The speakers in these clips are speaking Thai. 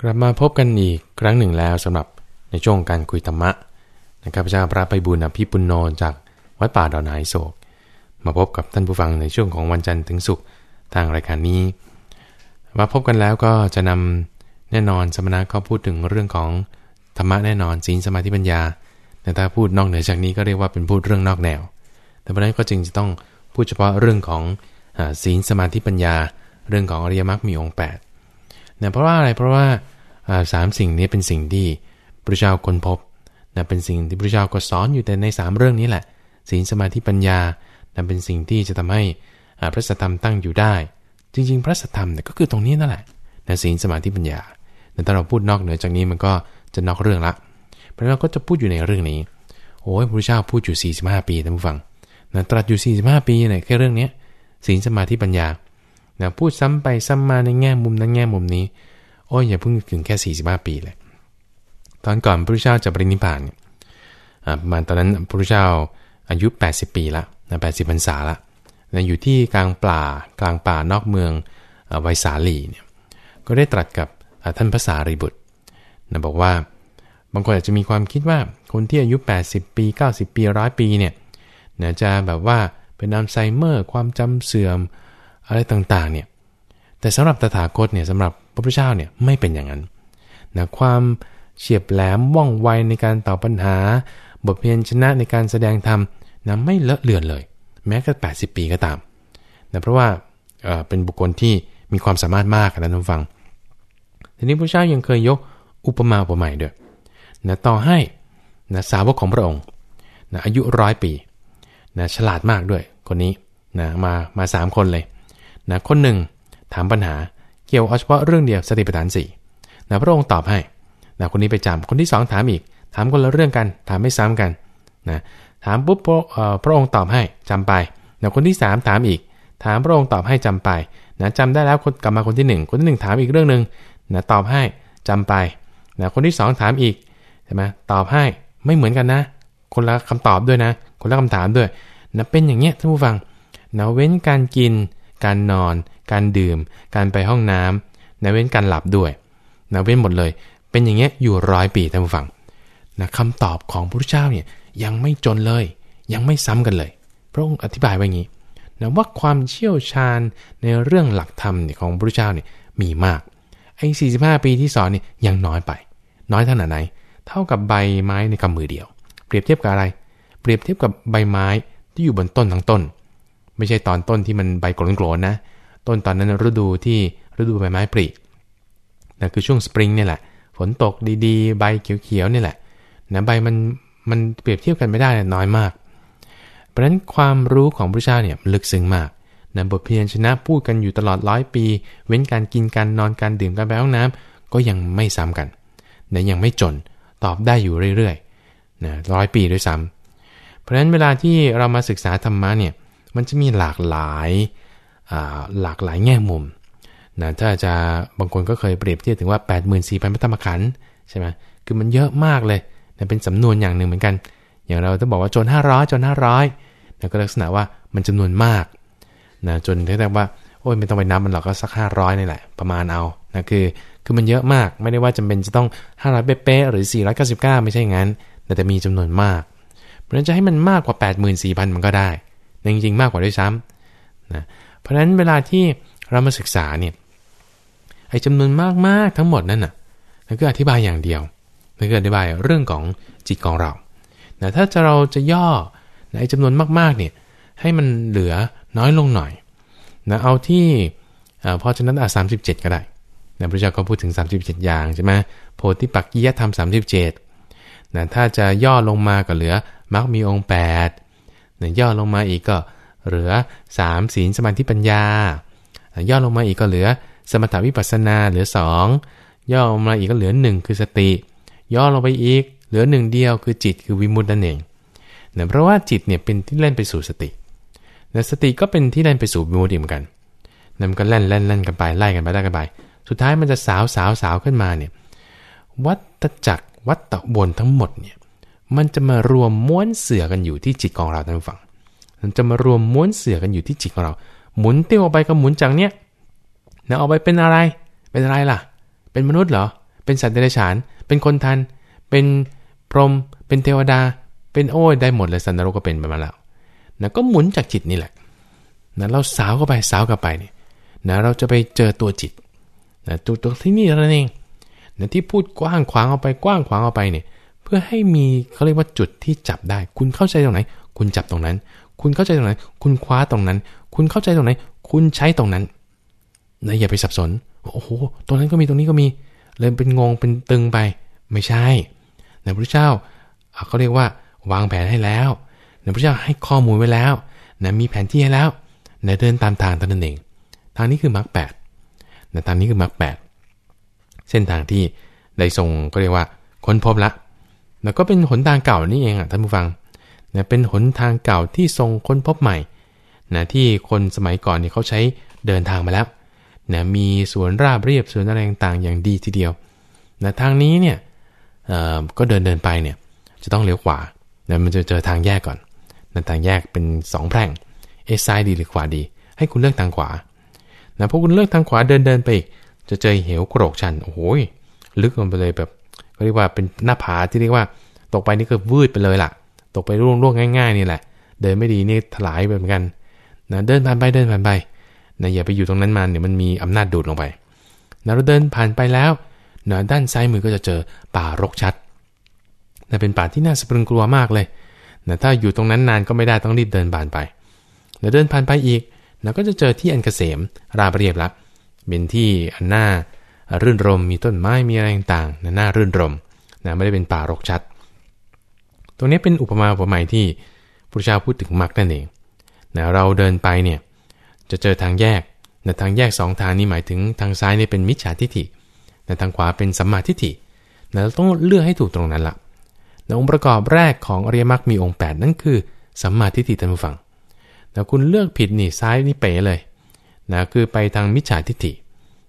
กลับมาพบกันอีกครั้งหนึ่งแล้วสำหรับในช่วงการคุยธรรมะนะครับพระเจ้าพระไปบุญอภิปุณโนจากวัดป่าดอนไายโศก มาพบกับท่านผู้ฟังในช่วงของวันจันทร์ถึงศุกร์ทางรายการนี้ มาพบกันแล้วก็จะนำแน่นอนสมณะก็พูดถึงเรื่องของธรรมะแน่นอนศีลสมาธิปัญญา แต่ถ้าพูดนอกเหนือจากนี้ก็เรียกว่าเป็นพูดเรื่องนอกแนว แต่เพราะนั้นก็จึงจะต้องพูดเฉพาะเรื่องของศีลสมาธิปัญญา เรื่องของอริยมรรคมีองค์ 8 นะเพราะว่าอะไรเพราะว่าสามสิ่งนี้เป็นสิ่งที่พระเจ้าคนพบนะเป็นสิ่งที่พระเจ้าก็สอนอยู่แต่ใน 3 เรื่องนี้แหละศีลสมาธิปัญญานะเป็นสิ่งที่จะทำให้พระสัทธรรมตั้งอยู่ได้ จริง ๆ พระสัทธรรมเนี่ยก็คือตรงนี้นั่นแหละนะศีลสมาธิปัญญาแต่ถ้าเราพูดนอกเหนือจากนี้มันก็จะนอกเรื่องละเพราะเราก็จะพูดอยู่ในเรื่องนี้โอ้ยพระเจ้าพูดอยู่ 45 ปีท่านผู้ฟังนะตรัสอยู่ 45 ปีเนี่ยแค่เรื่องนี้ศีลสมาธิปัญญา นะพูดซ้ำไปซ้ำมาในแง่มุมนั้นแง่มุมนี้ โอ้ยอย่าเพิ่งถึงแค่ 45 ปีเลย ตอนก่อนพระพุทธเจ้าจะปรินิพานเนี่ยประมาณตอนนั้นพระพุทธเจ้าอายุ 80 ปีละนะ80พรรษาละนะอยู่ที่กลางป่ากลางป่านอกเมืองไวสาลีเนี่ยก็ได้ตรัสกับท่านพระสารีบุตรนะบอกว่าบางคนอาจจะมีความคิดว่าคนที่อายุ 80 ปี 90 ปีร้อยปีเนี่ยนะจะแบบว่าเป็นอัลไซเมอร์ ความจำเสื่อม อะไรต่างๆเนี่ยแต่สำหรับตถาคตเนี่ยสำหรับพระพุทธเจ้าเนี่ยไม่เป็นอย่างนั้นนะความเฉียบแหลมว่องไวในการตอบปัญหา บทเพียนชนะในการแสดงธรรมนะไม่เลอะเลือนเลย แม้ก็80 ปีก็ตามนะเพราะว่าเเป็นบุคคลที่มีความสามารถมากนะท่านฟัง ทีนี้พระเจ้ายังเคยยกอุปมาอุปไมยด้วยนะต่อให้นะสาวกของพระองค์นะอายุร้อยปีนะฉลาดมากด้วยคนนี้นะมามาสามคนเลย นะคนหนึ่งถามปัญหาเกี่ยวเอาเฉพาะเรื่องเดียวสติปัฏฐานสี่นะพระองค์ตอบให้นะคนนี้ไปจำคนที่สองถามอีก ถามคนละเรื่องกัน ถามไม่ซ้ำกันนะถามปุ๊บพระพระองค์ตอบให้จำไปนะคนที่สามถามอีก ถามพระองค์ตอบให้จำไปนะจำได้แล้วกลับมาคนที่หนึ่งคนที่หนึ่งถามอีกเรื่องหนึ่งนะตอบให้จำไปนะคนที่สองถามอีกใช่ไหมตอบให้ไม่เหมือนกันนะ คนละคำตอบด้วยนะ คนละคำถามด้วยนะเป็นอย่างเงี้ยท่านผู้ฟังนะเว้นการกิน การนอน การดื่ม การไปห้องน้ำนะเว้นการหลับด้วยนะเว้นหมดเลย เป็นอย่างเงี้ยอยู่ร้อยปีท่านผู้ฟังนะคำตอบของพระพุทธเจ้าเนี่ยยังไม่จนเลย ยังไม่ซ้ำกันเลย พระองค์อธิบายไว้อย่างนี้นะว่าความเชี่ยวชาญในเรื่องหลักธรรมของพระพุทธเจ้าเนี่ยมีมากไอ้สี่สิบห้าปีที่สอนเนี่ยังน้อยไป น้อยเท่าไหน เท่ากับใบไม้ในกำมือเดียว เปรียบเทียบกับอะไร เปรียบเทียบกับใบไม้ที่อยู่บนต้นทั้งต้น ไม่ใช่ตอนต้นที่มันใบโกรนๆนะ ต้นตอนนั้นฤดูที่ฤดูใบไม้ผลินั่นคือช่วงสปริงเนี่ยแหละ ฝนตกดีๆ ใบเขียวๆนี่แหละนะใบมันมันเปรียบเทียบกันไม่ได้น้อยมาก เพราะฉะนั้นความรู้ของพระเจ้าเนี่ยลึกซึ้งมากนะบทเพียรชนะพูดกันอยู่ตลอดร้อยปี เว้นการกินการนอนการดื่มการไปห้องน้ำก็ยังไม่ซ้ำกันนะยังไม่จนตอบได้อยู่เรื่อยๆนะร้อยปีด้วยซ้ำเพราะฉะนั้นเวลาที่เรามาศึกษาธรรมะเนี่ย มันจะมีหลากหลายหลากหลายแง่มุมนะถ้าจะบางคนก็เคยเปรียบเทียบถึงว่า 84,000พระธรรมขันธ์ใช่ไหมคือมันเยอะมากเลยนะเป็นสำนวนอย่างหนึ่งเหมือนกัน อย่างเราต้องบอกว่าจน 500จน500นะก็ลักษณะว่ามันจำนวนมากนะจนเรียกว่าโอ้ยไม่ต้องไปนับมันหรอกก็สัก 500นี่แหละประมาณเอานะคือคือมันเยอะมากไม่ได้ว่าจำเป็นจะต้อง 500 เป๊ะหรือ 499 ไม่ใช่งั้น แต่จะมีจำนวนมาก เพราะฉะนั้นจะให้มันมากกว่า 84,000 มันก็ได้ จริงๆมากกว่าด้วยซ้ำนะเพราะฉะนั้นเวลาที่เรามาศึกษาเนี่ยไอ้จำนวนมากๆทั้งหมดนั่นน่ะนั่นก็อธิบายอย่างเดียวนั่นก็อธิบายเรื่องของจิตของเรานะถ้าจะเราจะย่อไอ้จำนวนมากๆเนี่ยให้มันเหลือน้อยลงหน่อยนะเอาที่พอฉะนั้นอะสามสิบเจ็ดก็ได้นะพระเจ้าก็พูดถึง 37 อย่างใช่ไหมโพธิปักกิยธรรม 37นะถ้าจะย่อลงมาก็เหลือมักมีองค์ 8 ย่อลงมาอีกก็เหลือ3ศีลสมาธิปัญญา ย่อลงมาอีกก็เหลือสมถาวิปัสนาเหลือ 2 ย่อลงมาอีกก็เหลือ 1 คือสติ ย่อลงไปอีก เหลือหนึ่งเดียวคือจิตคือวิมุตตินั่นเองเนะเพราะว่าจิตเนี่ยเป็นที่เล่นไปสู่สติแต่สติก็เป็นที่เล่นไปสู่วิมุตติเหมือนกันนั่นก็เล่นเล่นเล่นกันไปไล่กันไปได้กันไป สุดท้ายมันจะสาวสาวสาวขึ้นมาเนี่ยวัตจักรวัตตะวนทั้งหมดเนี่ย มันจะมารวมม้วนเสือกันอยู่ที่จิตของเราท่านฟัง มันจะมารวมม้วนเสือกันอยู่ที่จิตของเรา หมุนเตี้ยวออกไปกับหมุนจากเนี้ยนะออกไปเป็นอะไร เป็นอะไรล่ะ เป็นมนุษย์เหรอ เป็นสัตว์เดรัจฉาน เป็นคนทัน เป็นพรหม เป็นเทวดา เป็นโอ้ยได้หมดเลยสันนรกก็เป็นไปมาแล้วนะก็หมุนจากจิตนี่แหละนะเราสาวเข้าไปสาวเข้าไปเนี่ยนะเราจะไปเจอตัวจิตนะตัวตัวที่นี่นั่นเองนะที่พูดกว้างขวางออกไปกว้างขวางออกไปเนี่ย เพื่อให้มีเขาเรียกว่าจุดที่จับได้ คุณเข้าใจตรงไหน คุณจับตรงนั้น คุณเข้าใจตรงไหน คุณคว้าตรงนั้น คุณเข้าใจตรงไหน คุณใช้ตรงนั้นนะอย่าไปสับสน โอ้โห ตรงนั้นก็มีตรงนี้ก็มี เลยเป็นงงเป็นตึงไป ไม่ใช่นะพระเจ้าเขาเรียกว่าวางแผนให้แล้วนะพระเจ้าให้ข้อมูลไว้แล้วนะมีแผนที่ให้แล้วนะเดินตามทางตนเอง ทางนี้คือมรรคแปดนะทางนี้คือมรรคแปดเส้นทางที่ได้ทรงก็เรียกว่าค้นพบละ แล้วก็เป็นหนทางเก่านี่เองอะท่านผู้ฟังนะเป็นหนทางเก่าที่ทรงค้นพบใหม่นะที่คนสมัยก่อนเนี่ยเขาใช้เดินทางมาแล้วนะมีสวนราบเรียบสวนอะไรต่างๆอย่างดีทีเดียวนะทางนี้เนี่ยก็เดินเดินไปเนี่ยจะต้องเลี้ยวขวานะมันจะเจอทางแยกก่อนนะทางแยกเป็น 2 แพร่งเอซ้ายดีหรือขวาดี ให้คุณเลือกทางขวานะพอคุณเลือกทางขวาเดินเดินไปอีกจะเจอเหวโกรกชันโอ้โหลึกลงไปเลยแบบ เขาเรียกว่าเป็นหน้าผาที่เรียกว่า ตกไปนี่ก็วืดไปเลยล่ะ ตกไปร่วงร่วงง่าย ๆ นี่แหละ เดินไม่ดีนี่ถลายไปเหมือนกันนะเดินผ่านไปเดินผ่านไปนะอย่าไปอยู่ตรงนั้นมาเดี๋ยวมันมีอำนาจดูดลงไปนะเราเดินผ่านไปแล้วนะด้านซ้ายมือก็จะเจอป่ารกชัดนะเป็นป่าที่น่าสะพรึงกลัวมากเลยนะถ้าอยู่ตรงนั้นนานก็ไม่ได้ต้องรีบเดินผ่านไปนะเดินผ่านไปอีกนะก็จะเจอที่อันเกษมราบเรียบละเป็นที่อันหน้า รื่นรมมีต้นไม้มีอะไรต่างๆนะน่ารื่นรมนะไม่ได้เป็นป่ารกชัด ตรงนี้เป็นอุปมาอุปไมยที่พระเจ้าพูดถึงมรรคนั่นเองนะเราเดินไปเนี่ยจะเจอทางแยกนะทางแยก2ทางนี้หมายถึงทางซ้ายนี่เป็นมิจฉาทิฏฐินะทางขวาเป็นสัมมาทิฏฐินะเราต้องเลือกให้ถูกตรงนั้นละนะองค์ประกอบแรกของอริยมรรคมีองค์ 8 นั่นคือสัมมาทิฏฐิท่านผู้ฟังแต่คุณเลือกผิดนี่ซ้ายนี่เป๋เลยนะคือไปทางมิจฉาทิฏฐิ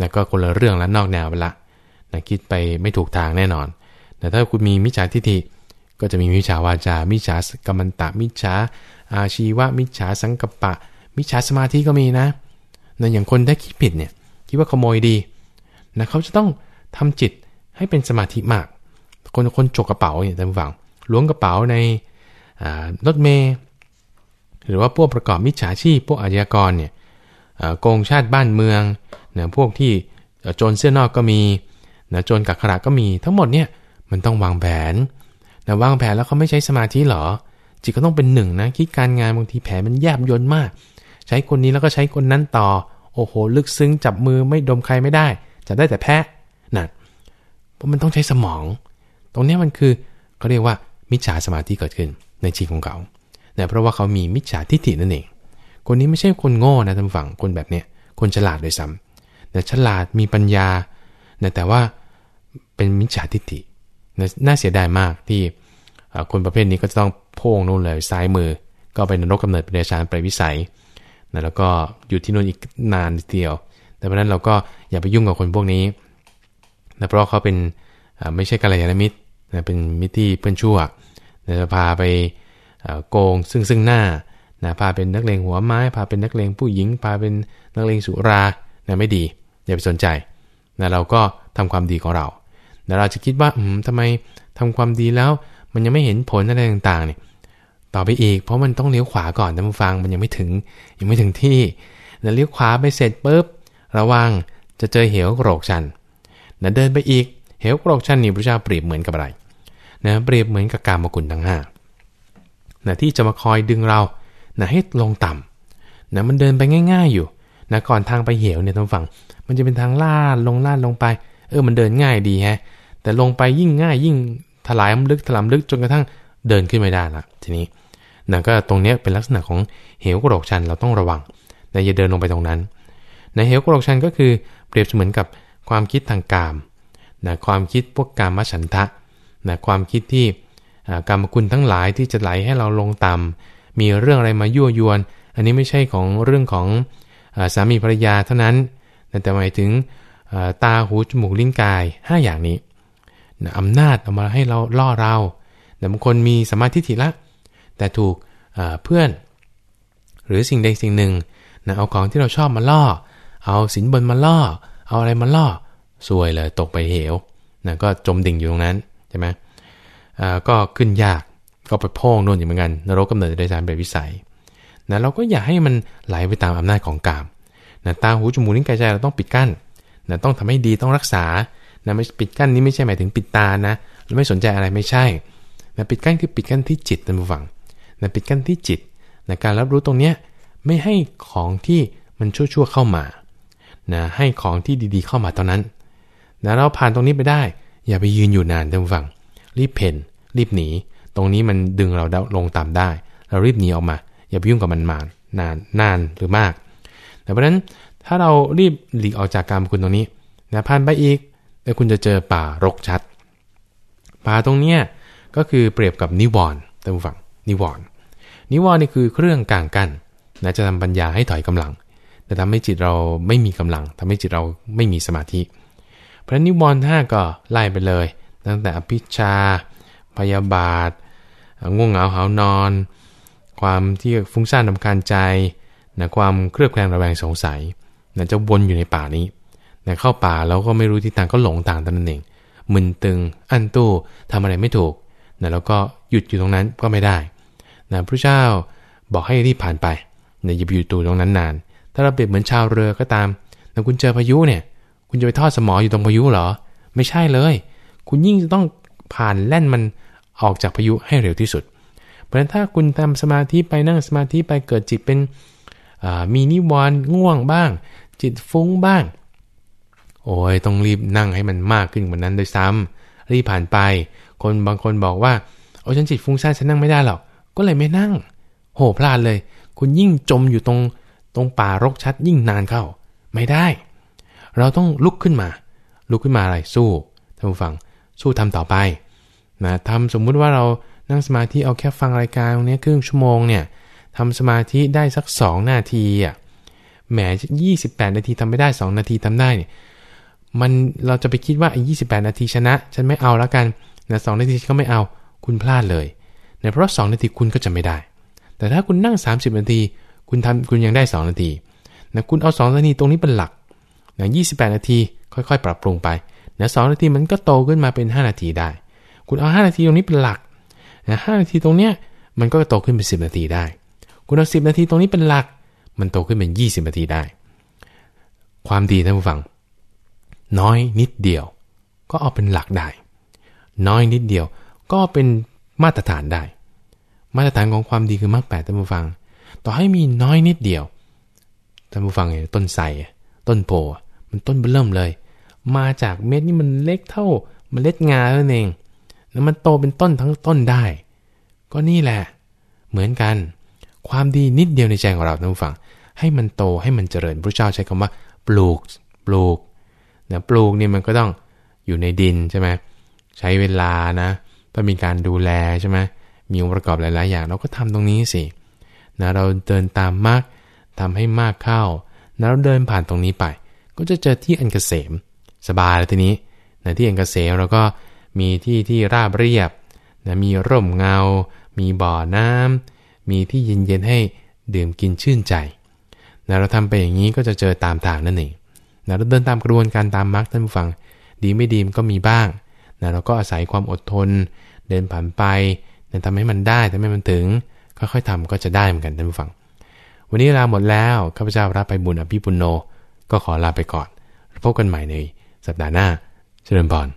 นะก็คนละเรื่องและนอกแนวไปละนะคิดไปไม่ถูกทางแน่นอน แต่ถ้าคุณมีมิจฉาทิฏฐิก็จะมีมิจฉาวาจา มิจฉากรรมันตะ มิจฉาอาชีวะ มิจฉาสังกปะ มิจฉาสมาธิก็มีนะนะอย่างคนได้คิดผิดเนี่ยคิดว่าขโมยดีนะเขาจะต้องทำจิตให้เป็นสมาธิมาก คนคนจกกระเป๋าอย่างท่านฟังล้วงกระเป๋าในรถเมย์หรือว่าพวกประกอบมิจฉาชีพพวกอาชญากรเนี่ยโกงชาติบ้านเมือง นะพวกที่โจรเสื้อนอกก็มีนะโจรกักขระก็มีทั้งหมดเนี่ยมันต้องวางแผนนะวางแผนแล้วเขาไม่ใช้สมาธิหรอ จิตก็ต้องเป็นหนึ่งนะคิดการงานบางทีแผนมันแยบยนมาก ใช้คนนี้แล้วก็ใช้คนนั้นต่อ โอ้โห ลึกซึ้งจับมือไม่ดมใครไม่ได้จะได้แต่แพ้นะเพราะมันต้องใช้สมอง ตรงนี้มันคือเขาเรียกว่ามิจฉาสมาธิเกิดขึ้นในจิตของเขานะเพราะว่าเขามีมิจฉาทิฏฐินั่นเอง คนนี้ไม่ใช่คนโง่นะท่านฝั่งคนแบบเนี้ยคนฉลาดโดยซ้ำ แต่ฉลาดมีปัญญาแต่ว่าเป็นมิจฉาทิฏฐิน่าเสียดายมากที่คนประเภทนี้ก็จะต้องโพ่งนู่นเลยซ้ายมือ ก็ไปนรกกำเนิดเป็นเดชานไปวิสัยนะแล้วก็อยู่ที่นู่นอีกนานเดียว แต่เพราะนั้นเราก็อย่าไปยุ่งกับคนพวกนี้นะเพราะเขาเป็นไม่ใช่กัลยาณมิตรนะเป็นมิตรที่เพื่อนชั่วจะพาไปโกงซึ่งซึ่งหน้านะพาเป็นนักเลงหัวไม้ พาเป็นนักเลงผู้หญิง พาเป็นนักเลงสุรานะไม่ดี อย่าไปสนใจนะเราก็ทำความดีของเราแต่เราจะคิดว่าอืมทำไมทำความดีแล้ว มันยังไม่เห็นผลอะไรต่างๆเนี่ยต่อไปอีก เพราะมันต้องเลี้ยวขวาก่อนท่านผู้ฟังมันยังไม่ถึง ยังไม่ถึงที่นะเลี้ยวขวาไปเสร็จปุ๊บระวังจะเจอเหวโกรกชันนะเดินไปอีกเหวโกรกชันนี่พระเจ้าเปรียบเหมือนกับอะไรนะเปรียบเหมือนกับกามกุลทั้งห้านะที่จะมาคอยดึงเรานะให้ลงต่ำนะมันเดินไปง่าย ๆอยู่ นะก่อนทางไปเหวเนี่ยท่านฟัง มันจะเป็นทางลาดลงลาดลงไป เออมันเดินง่ายดีฮะ แต่ลงไปยิ่งง่ายยิ่งถลายลึกถลำลึกจนกระทั่งเดินขึ้นไม่ได้ละทีนี้นะก็ตรงนี้เป็นลักษณะของเหวกระดกชันเราต้องระวังนะอย่าเดินลงไปตรงนั้นในเหวกระดกชันก็คือเปรียบเสมือนกับความคิดทางกามนะความคิดพวกกามฉันทะนะความคิดที่กรรมคุณทั้งหลายที่จะไหลให้เราลงต่ำมีเรื่องอะไรมายั่วยวน อันนี้ไม่ใช่ของเรื่องของ สามีภรรยาเท่านั้นแต่หมายถึงตาหูจมูกลิ้นกาย 5 อย่างนี้อำนาจเอามาให้เราล่อเราแต่บางคนมีสมาธิถิละแต่ถูกเพื่อน หรือสิ่งใดสิ่งหนึ่งนะเอาของที่เราชอบมาล่อ เอาสินบนมาล่อ เอาอะไรมาล่อสวยเลยตกไปเหวนะก็จมดิ่งอยู่ตรงนั้นใช่ไหมก็ขึ้นยากก็ไปพ่องโน่นอย่างเหมือนกันนรกกำเนิดได้สารเปรตวิสัย นะเราก็อย่าให้มันไหลไปตามอำนาจของกามนะตาหูจมูกลิ้นกายใจเราต้องปิดกั้นนะต้องทำให้ดีต้องรักษานะไม่ปิดกั้นนี้ไม่ใช่หมายถึงปิดตานะเราไม่สนใจอะไรไม่ใช่นะปิดกั้นคือปิดกั้นที่จิตท่านผู้ฟังนะปิดกั้นที่จิตนะการรับรู้ตรงเนี้ยไม่ให้ของที่มันชั่วๆเข้ามานะให้ของที่ดีๆเข้ามาตอนนั้นนะเราผ่านตรงนี้ไปได้ อย่าไปยืนอยู่นานท่านผู้ฟัง รีบเพ่นรีบหนี ตรงนี้มันดึงเราลงต่ำได้ เรารีบหนีออกมา อย่าไปยุ่งกับมันมานานนานหรือมาก แต่เพราะฉะนั้นถ้าเรารีบหลีกออกจากการมคุณตรงนี้นะผ่านไปอีกแล้วคุณจะเจอป่ารกชัด ป่าตรงเนี้ยก็คือเปรียบกับนิวรณ์ท่านผู้ฟังนิวรณ์นิวรณ์นี่คือเครื่องกลางกั้นนะจะทำปัญญาให้ถอยกำลัง แต่ทำให้จิตเราไม่มีกำลังทำให้จิตเราไม่มีสมาธิ เพราะนิวรณ์ห้าก็ไล่ไปเลย ตั้งแต่อภิชาพยาบาทง่วงเหงาหานอน ความที่ฟุ้งซ่านนำการใจนะความเครือบแคลงระแวงสงสัยนะจะวนอยู่ในป่านี้นะเข้าป่าแล้วก็ไม่รู้ทิศทางก็หลงต่างตนนั่นเองมึนตึง อั้นตู้ทำอะไรไม่ถูกนะแล้วก็หยุดอยู่ตรงนั้นก็ไม่ได้นะพระเจ้าบอกให้รีบผ่านไปนะอย่าไปอยู่ตัวตรงนั้นนาน ถ้าเราเปรียบเหมือนชาวเรือก็ตามนะคุณเจอพายุเนี่ย คุณจะไปทอดสมออยู่ตรงพายุเหรอ ไม่ใช่เลย คุณยิ่งจะต้องผ่านแล่นมันออกจากพายุให้เร็วที่สุด เพราะฉะนั้นถ้าคุณทำสมาธิไปนั่งสมาธิไปเกิดจิตเป็นมีนิวรณ์ง่วงบ้าง จิตฟุ้งบ้าง โอ้ยต้องรีบนั่งให้มันมากขึ้นกว่านั้นโดยซ้ำรีบผ่านไป คนบางคนบอกว่าโอ้ฉันจิตฟุ้งซ่านฉันนั่งไม่ได้หรอกก็เลยไม่นั่ง โหพลาดเลย คุณยิ่งจมอยู่ตรงตรงป่ารกชัดยิ่งนานเข้า ไม่ได้ เราต้องลุกขึ้นมา ลุกขึ้นมาอะไรสู้ท่านผู้ฟังสู้ทำต่อไปนะทำสมมุติว่าเรา นั่งสมาธิเอาแค่ฟังรายการตรงนี้ครึ่งชั่วโมงเนี่ยทำสมาธิได้สัก 2 นาทีอะแหมยี่สิบแปดนาทีทำไม่ได้ 2 นาทีทำได้เนี่ยมันเราจะไปคิดว่าไอ้ยี่สิบแปดนาทีชนะ ฉันไม่เอาแล้วกันนะสนาทีก็ไม่เอาคุณพลาดเลยเนะเพราะ 2 นาทีคุณก็จะไม่ได้ แต่ถ้าคุณนั่ง 30 นาที คุณทำคุณยังได้ 2 นาทีนะคุณเอา 2 นาทีตรงนี้เป็นหลักนะ28 นาทีค่อยๆ ปรับปรุงไปนะสนาทีมันก็โตขึ้นมาเป็น 5 นาทีได้ คุณเอา 5 นาทีตรงนี้เป็นหลัก นะ5นาทีตรงเนี้ยมันก็โตขึ้นเป็น 10 นาทีได้ คุณเอา10นาทีตรงนี้เป็นหลัก มันโตขึ้นเป็น 20 นาทีได้ ความดีท่านผู้ฟัง น้อยนิดเดียว ก็เอาเป็นหลักได้ น้อยนิดเดียว ก็เป็นมาตรฐานได้ มาตรฐานของความดีคือมรรคแปดท่านผู้ฟัง ต่อให้มีน้อยนิดเดียวท่านผู้ฟังเห็นต้นไทรต้นโพมันต้นเบิ่มเลย มาจากเม็ดนี่มันเล็กเท่าเมล็ดงาแล้วเอง แล้วมันโตเป็นต้นทั้งต้นได้ ก็นี่แหละ เหมือนกัน ความดีนิดเดียวในใจของเราท่านผู้ฟัง ให้มันโตให้มันเจริญพระเจ้าใช้คำว่า ปลูกปลูกนะปลูกนี่มันก็ต้องอยู่ในดินใช่ไหมใช้เวลานะต้องมีการดูแลใช่ไหมมีองค์ประกอบหลาย ๆ อย่างเราก็ทำตรงนี้สินะเราเดินตามมากทำให้มากเข้านะเราเดินผ่านตรงนี้ไป ก็จะเจอที่อันเกษม สบายแล้วทีนี้นะที่อันเกษมเราก็ มีที่ที่ราบเรียบนะมีร่มเงา มีบ่อน้ำมีที่เย็นๆให้ดื่มกินชื่นใจนะเราทำไปอย่างนี้ก็จะเจอตามทางนั่นเองนะเราเดินตามกระบวนการตามมรรคท่านผู้ฟัง ดีไม่ดีมันก็มีบ้างนะเราก็อาศัยความอดทน เดินผ่านไปนะทำให้มันได้ทำให้มันถึง ค่อยๆทำก็จะได้เหมือนกันท่านผู้ฟัง วันนี้ลาหมดแล้วข้าพเจ้ารับไปบุญอภิปุโน ก็ขอลาไปก่อน พบกันใหม่ในสัปดาห์หน้า เจริญพร